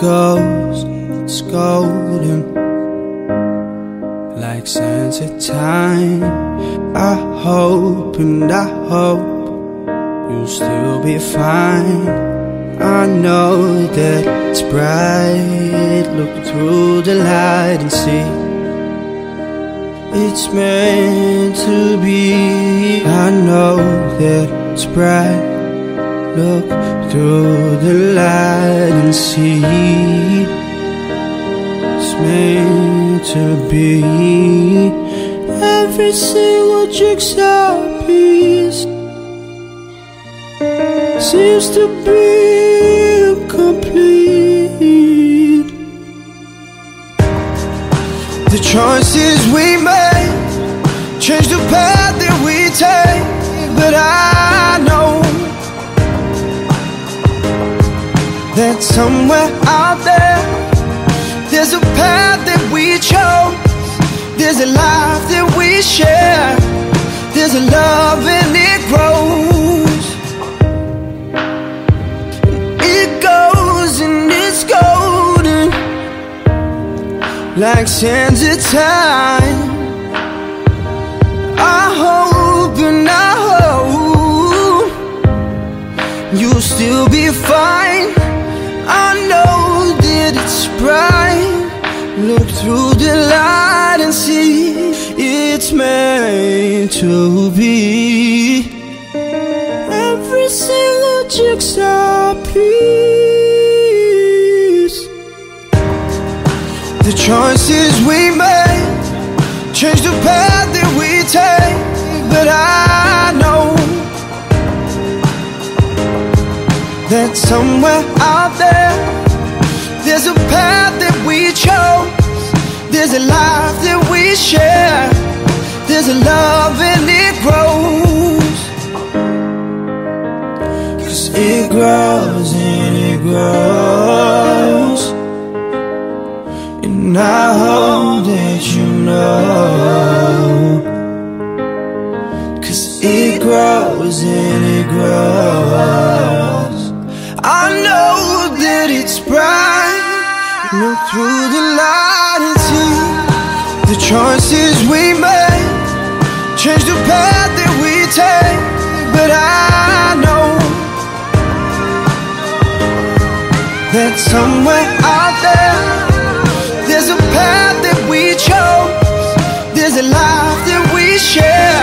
goes, it's golden Like sunset time. I hope and I hope You'll still be fine. I know that it's bright Look through the light and see. It's meant to be. I know that it's bright Look through the light and see. It's meant to be. Every single jigsaw piece Seems to be incomplete The choices we make Change the path that we take But I That somewhere out there There's a path that we chose. There's a life that we share. There's a love and it grows. It goes and it's golden Like sands of time. I hope Through the light and see It's meant to be. Every single jigsaw piece. The choices we make Change the path that we take But I know That somewhere out there There's a path A life that we share. There's a love and it grows. Cause it grows and it grows. And I hope that you know. Cause it grows and it grows. I know that it's bright. Look through the light and see The choices we make Change the path that we take But I know That somewhere out there There's a path that we chose. There's a life that we share